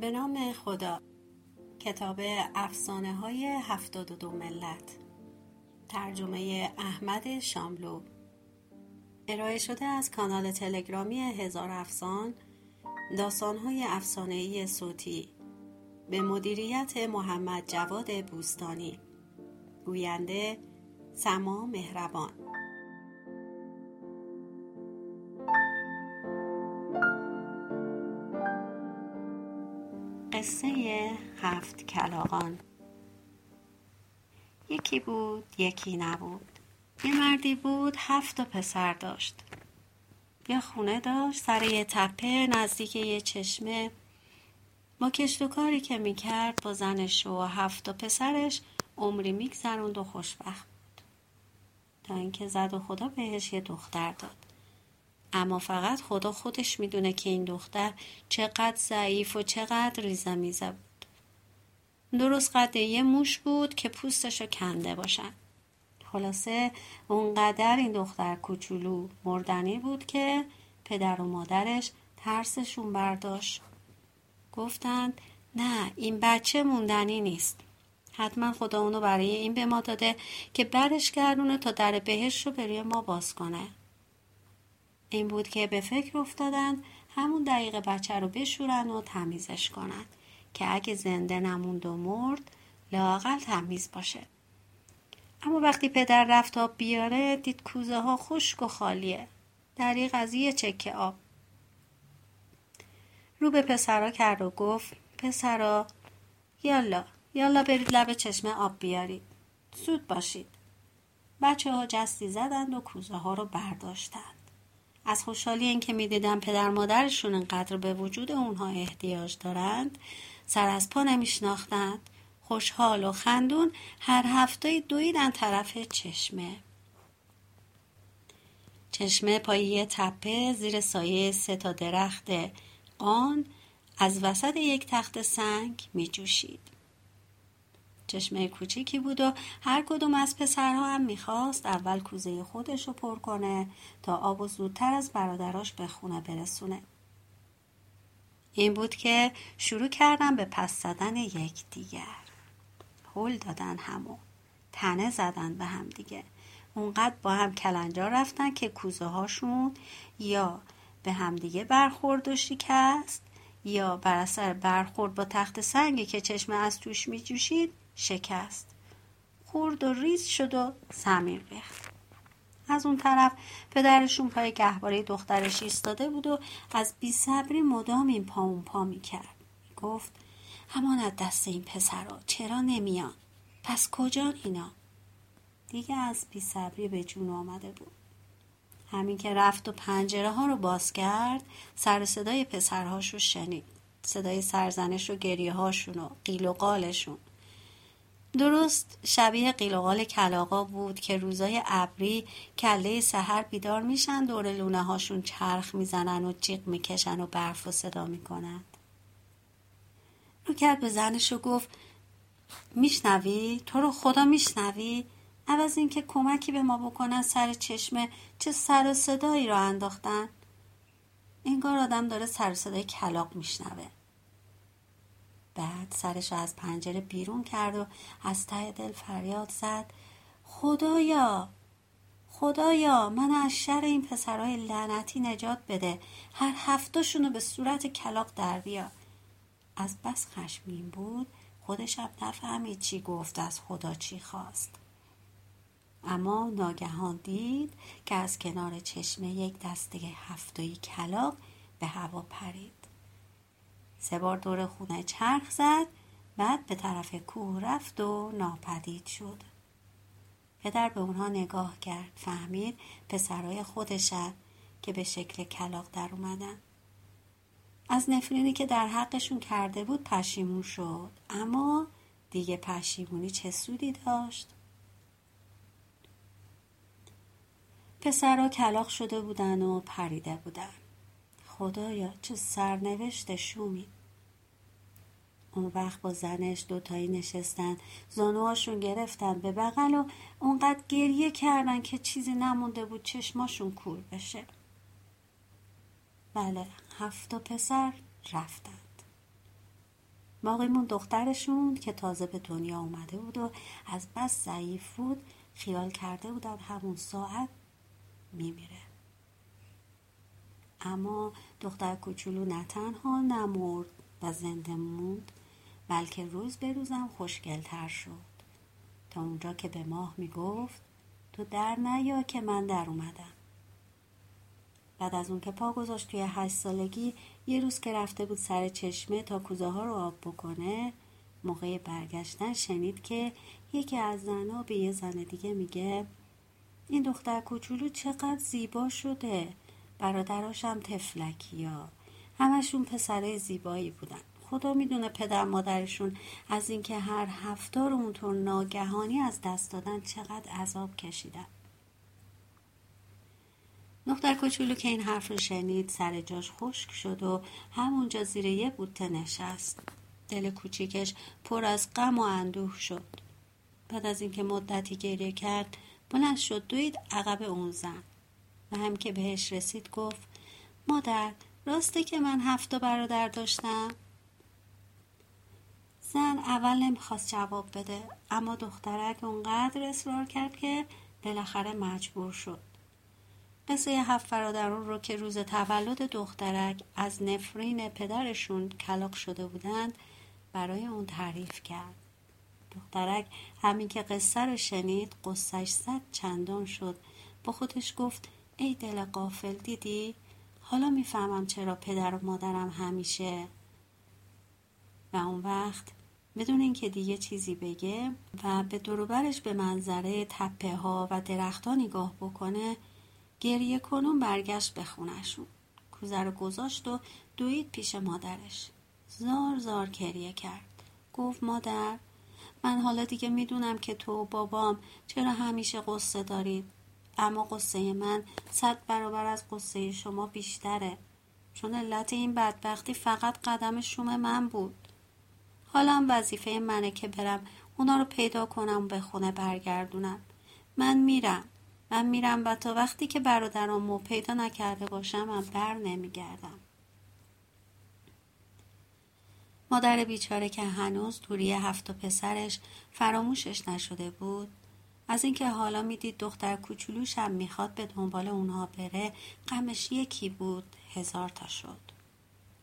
به نام خدا. کتاب افسانه های هفتاد و دو ملت. ترجمه احمد شاملو. ارائه شده از کانال تلگرامی هزار افسان داستان های افسانه ای صوتی. به مدیریت محمد جواد بوستانی. گوینده سما مهربان. قصه هفت کلاغان. یکی بود یکی نبود. یه مردی بود هفت تا پسر داشت. یه خونه داشت سر یه تپه نزدیک یه چشمه. با کشت و کاری که می‌کرد با زنش و هفت تا پسرش عمری میگذروند و خوشبخت بود. تا اینکه زد و خدا بهش یه دختر داد. اما فقط خدا خودش می‌دونه که این دختر چقدر ضعیف و چقدر ریزه میزه بود. درست قد یه موش بود که پوستشو کنده باشن. خلاصه اونقدر این دختر کوچولو مردنی بود که پدر و مادرش ترسشون برداشت. گفتند نه این بچه موندنی نیست. حتما خدا اونو برای این به ما داده که برش گردونه تا در بهش رو بروی ما باز کنه. این بود که به فکر افتادند همون دقیقه بچه رو بشورن و تمیزش کنند که اگه زنده نموند و مرد لاقل تمیز باشه. اما وقتی پدر رفت آب بیاره دید کوزه ها خشک و خالیه. دریق از یه چکه آب. رو به پسرا کرد و گفت پسرا یالا یالا برید لب چشمه آب بیارید. سود باشید. بچه ها جستی زدند و کوزه ها رو برداشتند. از خوشحالی اینکه می‌دیدن پدر مادرشون انقدر به وجود اونها احتیاج دارند. سر از پا نمیشناختند. خوشحال و خندون هر هفته دویدن طرف چشمه. چشمه پایی تپه زیر سایه سه تا درخت آن از وسط یک تخت سنگ می جوشید. چشمه کوچیکی بود و هر کدوم از پسرها هم می‌خواست اول کوزه خودش رو پر کنه تا آب و زودتر از برادراش به خونه برسونه. این بود که شروع کردن به پس زدن یکدیگر. هول دادن همو. تنه زدن به هم دیگه. اونقدر با هم کلنجا رفتن که کوزه هاشون یا به همدیگه برخورد و شکست یا بر اثر برخورد با تخت سنگی که چشمه از توش می جوشید شکست. خورد و ریز شد و زمین ریخت. از اون طرف پدرشون پای گهواره دخترش ایستاده بود و از بیصبری مدام این پا اون پا می‌کرد. گفت همان از دست این پسرا چرا نمیان؟ پس کجا اینا؟ دیگه از بیصبری به جون آمده بود. همین که رفت و پنجره ها رو باز کرد سر صدای پسرهاش رو شنید. صدای سرزنش و گریه هاشون و قیل و قالشون. درست شبیه قیل کلاقا بود که روزای ابری کله سحر بیدار میشن دور لونه هاشون چرخ می‌زنن و جیغ می‌کشن و برف و صدا می‌کنند رو کرد به زنش و گفت میشنوی؟ تو رو خدا میشنوی؟ عوض اینکه کمکی به ما بکنن سر چشمه چه سر و صدایی را انداختن انگار آدم داره سر و صدای کلاق میشنوه بعد سرش از پنجره بیرون کرد و از ته دل فریاد زد. خدایا خدایا من از شر این پسرهای لعنتی نجات بده. هر هفتاشونو به صورت کلاق در بیا. از بس خشمین بود خودشم نفهمید چی گفت از خدا چی خواست. اما ناگهان دید که از کنار چشمه یک دسته هفتایی کلاق به هوا پرید. سه بار دور خونه چرخ زد بعد به طرف کوه رفت و ناپدید شد. پدر به اونها نگاه کرد فهمید پسرای خودشن که به شکل کلاق در اومدن. از نفرینی که در حقشون کرده بود پشیمون شد اما دیگه پشیمونی چه سودی داشت؟ پسرها کلاق شده بودن و پریده بودن. خدایا چه سرنوشت شومی. اون وقت با زنش دوتایی نشستن زانوهاشون گرفتن به بغل و اونقدر گریه کردن که چیزی نمونده بود چشماشون کور بشه. بله هفت پسر رفتند. باقیمون دخترشون که تازه به دنیا اومده بود و از بس ضعیف بود خیال کرده بودن همون ساعت میمیره. اما دختر کوچولو نه تنها نمرد و زنده موند بلکه روز به روزم خوشگلتر شد. تا اونجا که به ماه می‌گفت تو در نیا که من در اومدم. بعد از اون که پا گذاشت توی هشت سالگی یه روز که رفته بود سر چشمه تا کوزه ها رو آب بکنه موقع برگشتن شنید که یکی از زنها به یه زن دیگه میگه این دختر کوچولو چقدر زیبا شده. برادراشم تفلکی ها. همشون پسرای زیبایی بودن. خدا می‌دونه پدر مادرشون از اینکه هر هفته رو اونطور ناگهانی از دست دادن چقدر عذاب کشیدن. دختر کوچولو که این حرف رو شنید سر جاش خشک شد و همونجا زیر یه بوته نشست. دل کوچیکش پر از غم و اندوه شد. بعد از اینکه مدتی گریه کرد بلند شد دوید عقب اون زن. و هم که بهش رسید گفت مادر راسته که من هفت برادر داشتم؟ زن اول نمی‌خواست جواب بده اما دخترک اونقدر اصرار کرد که بالاخره مجبور شد. قصه هفت برادران رو که روز تولد دخترک از نفرین پدرشون کلاق شده بودند برای اون تعریف کرد. دخترک همین که قصه رو شنید قصهش صد چندان شد. با خودش گفت ای دل قافل دیدی؟ حالا می‌فهمم چرا پدر و مادرم همیشه. و اون وقت بدون اینکه دیگه چیزی بگه و به دروبرش به منظره تپه ها و درختها نگاه بکنه گریه کنون برگشت به خونشون کوزه رو گذاشت و دوید پیش مادرش. زار زار گریه کرد. گفت مادر من حالا دیگه می‌دونم که تو و بابام چرا همیشه قصه دارید. اما قصه من صد برابر از قصه شما بیشتره. چون علت این بدبختی فقط قدم شوم من بود. حالا وظیفه منه که برم اونا رو پیدا کنم به خونه برگردونم. من میرم. من میرم و تا وقتی که برادرامو پیدا نکرده باشم من بر نمیگردم. مادر بیچاره که هنوز دوری هفت و پسرش فراموشش نشده بود از اینکه حالا می‌دید دختر کوچولوش هم می‌خواد به دنبال اونها بره غمش یکی بود هزار تا شد.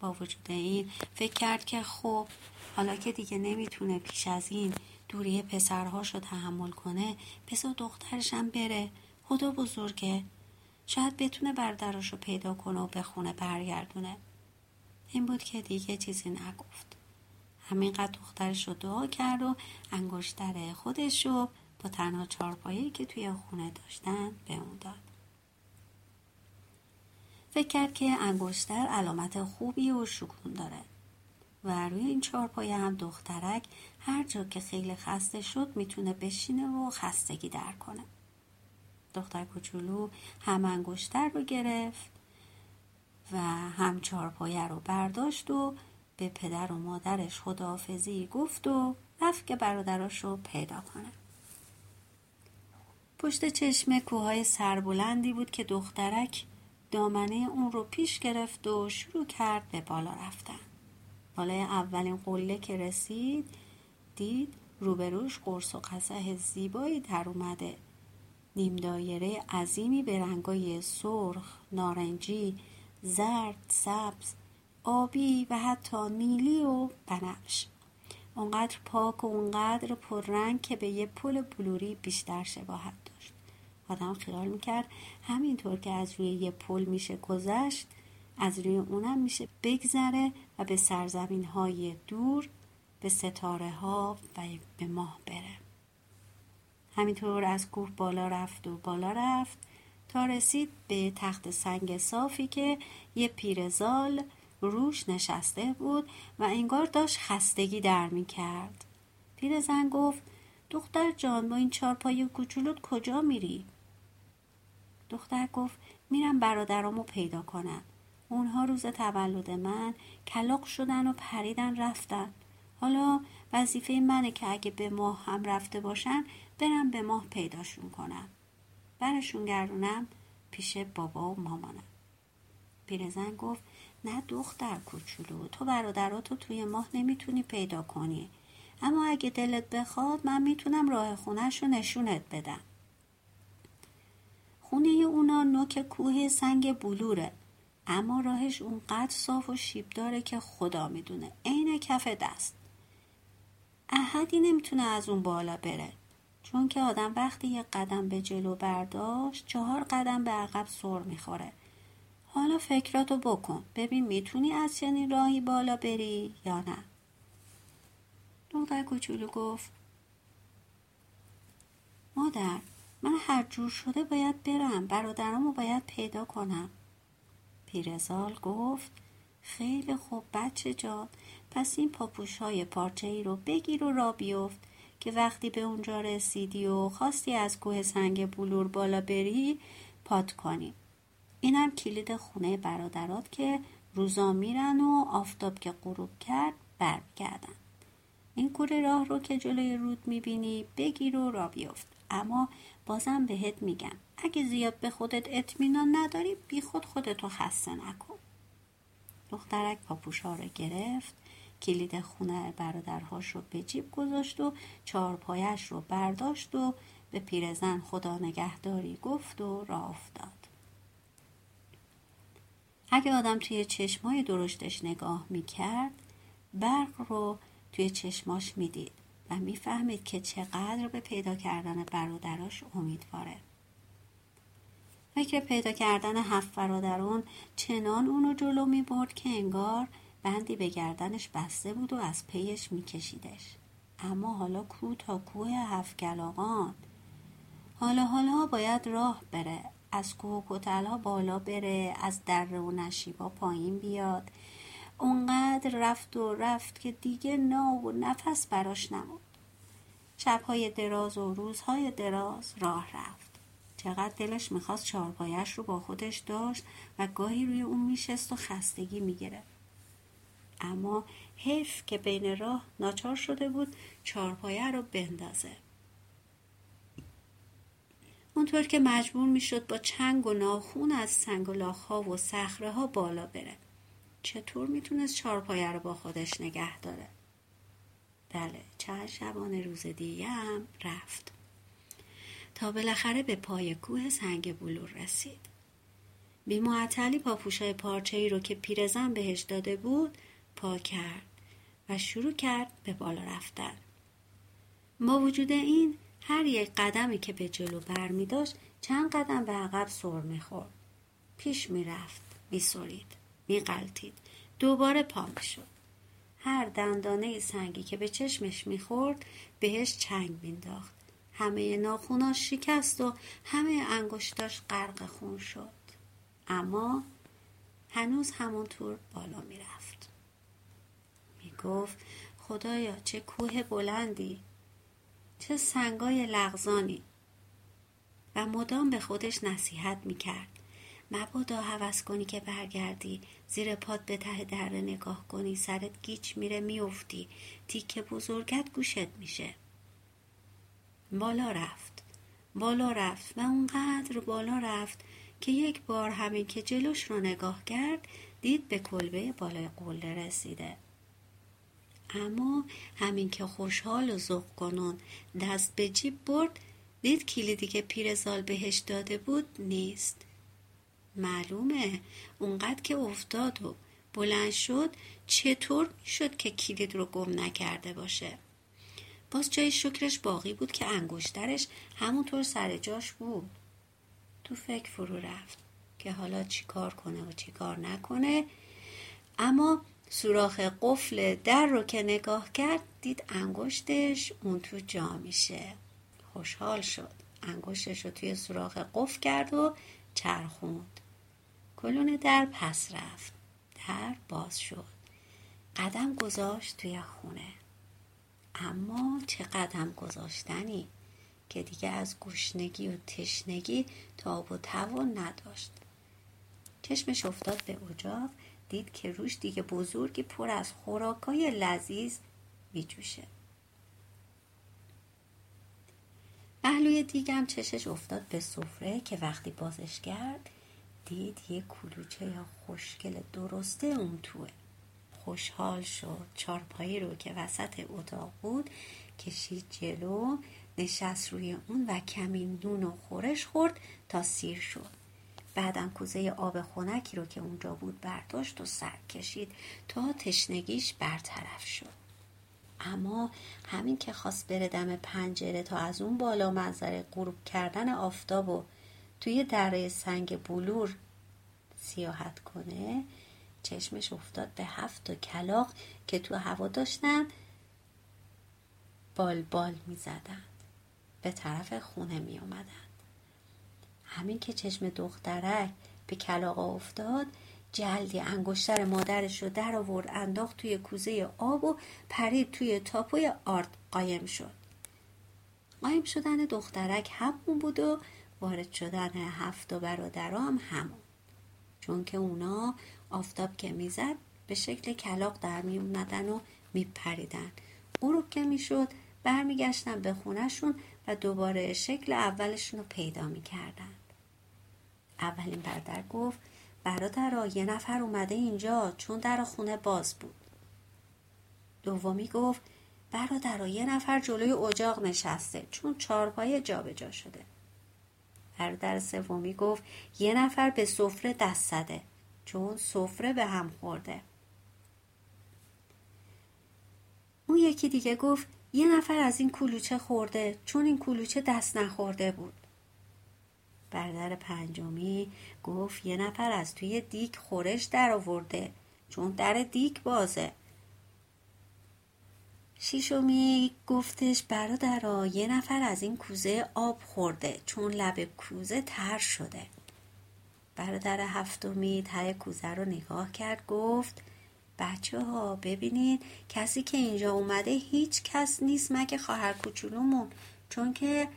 با وجود این فکر کرد که خب حالا که دیگه نمی‌تونه پیش از این دوری پسرهاش رو تحمل کنه بذار دخترشم بره. خدا بزرگه. شاید بتونه بردراش رو پیدا کنه و به خونه برگردونه. این بود که دیگه چیزی نگفت. همینقدر دخترش رو دعا کرد و انگشتر خودش رو با تنها چارپایی که توی خونه داشتن به اون داد. فکر کرد که انگشتر علامت خوبی و شکون داره و روی این چارپایه هم دخترک هر جا که خیلی خسته شد می‌تونه بشینه و خستگی در کنه. دختر کوچولو هم انگشتر رو گرفت و هم چارپایه رو برداشت و به پدر و مادرش خداحافظی گفت و رفت که برادراش رو پیدا کنه. پشت چشم کوههای سربلندی بود که دخترک دامنه اون رو پیش گرفت و شروع کرد به بالا رفتن. بالای اولین قله که رسید دید روبروش قرص و قصه زیبایی در اومده. نیم دایره عظیمی به رنگای سرخ، نارنجی، زرد، سبز، آبی و حتی نیلی و بنفش. اونقدر پاک و اونقدر پررنگ که به یه پل بلوری بیشتر شباهت داشت. آدم خیال می‌کرد همینطور که از روی یه پل میشه گذشت از روی اونم میشه بگذره و به سرزمین های دور به ستاره ها و به ماه بره. همینطور از کوه بالا رفت و بالا رفت تا رسید به تخت سنگ صافی که یه پیرزال روش نشسته بود و انگار داشت خستگی در می کرد. پیرزن گفت دختر جان با این چارپای کوچولوت کجا میری؟ دختر گفت میرم برادرامو پیدا کنم. اونها روز تولد من کلاق شدن و پریدن رفتن. حالا وظیفه منه که اگه به ماه هم رفته باشن برم به ماه پیداشون کنم برشون گردونم پیش بابا و مامانم پیرزن گفت نه دختر کوچولو تو برادراتو توی ماه نمی‌تونی پیدا کنی. اما اگه دلت بخواد من می‌تونم راه خونش رو نشونت بدم. خونه اونا نوک کوه سنگ بلوره اما راهش اونقدر صاف و شیب داره که خدا می‌دونه. عین کف دست. احدی نمی‌تونه از اون بالا بره چون که آدم وقتی یک قدم به جلو برداشت چهار قدم به عقب سر می‌خوره. حالا فکراتو بکن. ببین می‌تونی از چنین راهی بالا بری یا نه. دختر کوچولو گفت مادر من هر جور شده باید برم. برادرامو باید پیدا کنم. پیرزال گفت خیلی خوب بچه جان. پس این پاپوش های پارچه ای رو بگیر و را بیفت که وقتی به اونجا رسیدی و خواستی از کوه سنگ بلور بالا بری پات کنی. اینم کلید خونه برادرات که روزا میرن و آفتاب که غروب کرد برگردن این کوره راه رو که جلوی رود می‌بینی بگیر و را بیفت. اما بازم بهت میگم اگه زیاد به خودت اطمینان نداری بی خود خودتو خسته نکن. دخترک پاپوشا رو گرفت کلید خونه برادرهاش رو به جیب گذاشت و چهارپایش رو برداشت و به پیرزن خدا نگهداری گفت و راه افتاد. اگه آدم توی چشمای درشتش نگاه می‌کرد برق رو توی چشماش می‌دید و می‌فهمید که چقدر به پیدا کردن برادراش امیدواره. فکر پیدا کردن هفت برادران چنان اونو جلو می برد که انگار بندی به گردنش بسته بود و از پیش می کشیدش. اما حالا کو تا کوه هفت گلاغان حالا حالا باید راه بره. از کوه و ها بالا بره از دره و نشیبا پایین بیاد. اونقدر رفت و رفت که دیگه نا و نفس براش نمود شبهای دراز و روزهای دراز راه رفت. چقدر دلش می‌خواست چارپایش رو با خودش داشت و گاهی روی اون میشست و خستگی می‌گرفت. اما حیف که بین راه ناچار شده بود چارپایه رو بندازه. اونطور که مجبور می‌شد با چنگ و ناخون از سنگ و ها و صخره ها بالا بره. چطور می‌تونست چارپایه رو با خودش نگه داره؟ بله چند شبانه روز دیگه هم رفت. تا بالاخره به پای کوه سنگ بلور رسید. بی معطلی پاپوشای پارچه ای رو که پیرزن بهش داده بود پا کرد و شروع کرد به بالا رفتن. با وجود این هر یک قدمی که به جلو بر می داشت چند قدم به عقب سر می خورد. پیش می رفت می سرید می قلتید. دوباره پا می شد. هر دندانه سنگی که به چشمش می خورد بهش چنگ مینداخت. همه ناخوناش شکست و همه انگشتاش غرق خون شد. اما هنوز همونطور بالا می رفت. می گفت خدایا چه کوه بلندی چه سنگای لغزانی. و مدام به خودش نصیحت می‌کرد. مبادا هوس کنی که برگردی. زیر پاد به ته دره نگاه کنی. سرت گیچ میره میافتی. تیکه بزرگت گوشت میشه. بالا رفت. بالا رفت و اونقدر بالا رفت که یک بار همین که جلوش رو نگاه کرد دید به کلبه بالای قله رسیده. اما همین که خوشحال و ذوق کنون دست به جیب برد دید کلیدی که پیرزال بهش داده بود نیست. معلومه اونقدر که افتاد و بلند شد چطور می‌شد که کلید رو گم نکرده باشه؟ باز جای شکرش باقی بود که انگشترش همونطور سر جاش بود. تو فکر فرو رفت که حالا چیکار کنه و چیکار نکنه. اما سوراخ قفل در رو که نگاه کرد دید انگشتش اون تو جا میشه. خوشحال شد. انگشتش رو توی سوراخ قفل کرد و چرخوند. کلون در پس رفت. در باز شد. قدم گذاشت توی خونه. اما چه قدم گذاشتنی که دیگه از گوشنگی و تشنگی تاب و توان نداشت. چشمش افتاد به اجاق دید که روش دیگه بزرگی پر از خوراکای لذیذ میجوشه. پهلوی دیگم چشش افتاد به سفره که وقتی بازش کرد دید یه کلوچه خوشگل درسته اون توه. خوشحال شد. چارپایی رو که وسط اتاق بود کشید جلو نشست روی اون و کمی نون و خورش خورد تا سیر شد. بعدم کوزه آب خونکی رو که اونجا بود برداشت و سر کشید تا تشنگیش برطرف شد اما همین که خواست بره دم پنجره تا از اون بالا منظره غروب کردن آفتاب و توی دره سنگ بلور سیاحت کنه چشمش افتاد به هفت تا کلاق که تو هوا داشتن بال بال می زدند. به طرف خونه می آمدند. همین که چشم دخترک به کلاقا افتاد جلدی انگشتر مادرش رو در آورد انداخت توی کوزه آب و پرید توی تاپوی آرد. قایم شد. قایم شدن دخترک همون بود و وارد شدن هفت و برادرام همون. چون که اونا آفتاب که می‌زد به شکل کلاق در می اومدن و میپریدن غروب که می‌شد برمیگشتن به خونشون و دوباره شکل اولشون رو پیدا می‌کردن اولین برادر گفت برادرا یه نفر اومده اینجا چون در خونه باز بود. دومی گفت برادرا یه نفر جلوی اجاق نشسته چون چارپای جابجا شده. برادر سومی گفت یه نفر به سفره دست زده چون سفره به هم خورده. اون یکی دیگه گفت یه نفر از این کلوچه خورده چون این کلوچه دست نخورده بود. برادر پنجمی گفت یه نفر از توی دیک خورش در آورده چون در دیک بازه. شیشمی گفتش برادرا یه نفر از این کوزه آب خورده چون لب کوزه تر شده. برادر هفتمی ته کوزه رو نگاه کرد گفت بچه ها ببینید کسی که اینجا اومده هیچ کس نیست مگه خواهر کوچولومون. چون که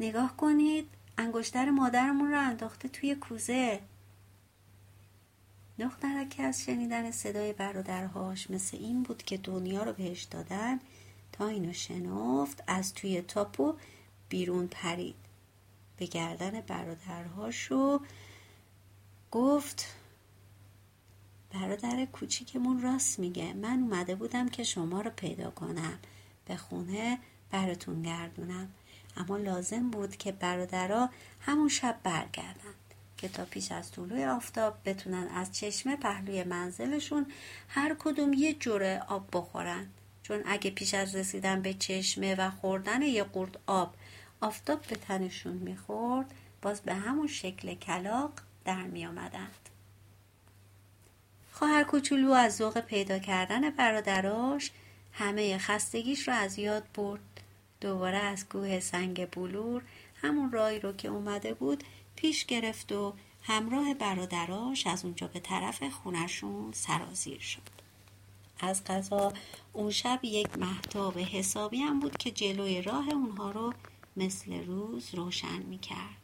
نگاه کنید انگشتر مادرمون رو انداخته توی کوزه. دخترک از شنیدن صدای برادرهاش مثل این بود که دنیا رو بهش دادن تا اینو شنفت از توی تاپو بیرون پرید. به گردن برادرهاشو گفت برادر کوچیکمون راست میگه. من اومده بودم که شما رو پیدا کنم. به خونه براتون گردونم. اما لازم بود که برادرها همون شب برگردند که تا پیش از طلوع آفتاب بتونن از چشمه پهلوی منزلشون هر کدوم یه جوره آب بخورن. چون اگه پیش از رسیدن به چشمه و خوردن یه قرد آب آفتاب به تنشون می‌خورد باز به همون شکل کلاق در می آمدند. خواهر کوچولو از ذوق پیدا کردن برادراش همه خستگیش رو از یاد برد دوباره از کوه سنگ بلور همون رای رو که اومده بود پیش گرفت و همراه برادراش از اونجا به طرف خونشون سرازیر شد از قضا اون شب یک محتاب حسابی هم بود که جلوی راه اونها رو مثل روز روشن می کرد.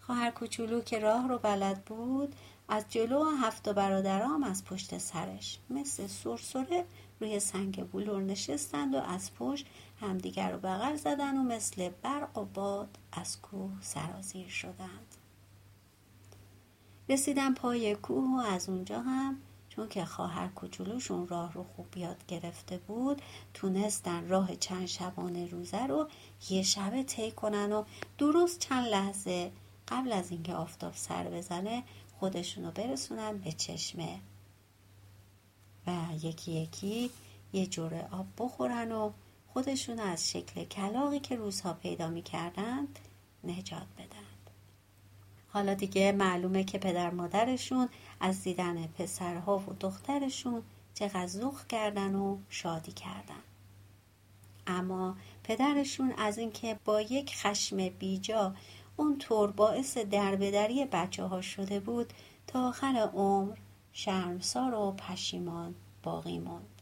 خواهر کوچولو که راه رو بلد بود از جلو هفت برادرام از پشت سرش. مثل سرسره روی سنگ بلور نشستند و از پشت همدیگر رو بغل زدن و مثل برق و باد از کوه سرازیر شدند. رسیدن پای کوه و از اونجا هم چون که خواهر کوچولوشون راه رو خوب یاد گرفته بود تونستن راه چند شبانه روزه رو یه شبه طی کنن و درست چند لحظه قبل از اینکه آفتاب سر بزنه خودشونو برسونن به چشمه و یکی یکی یه جوره آب بخورن و خودشون از شکل کلاقی که روزها پیدا می کردند نجات بدند. حالا دیگه معلومه که پدر مادرشون از دیدن پسرها و دخترشون چقدر زخ کردن و شادی کردن. اما پدرشون از اینکه با یک خشم بیجا اون طور باعث دربدری بچه ها شده بود تا آخر عمر شرمسار و پشیمان باقی موند.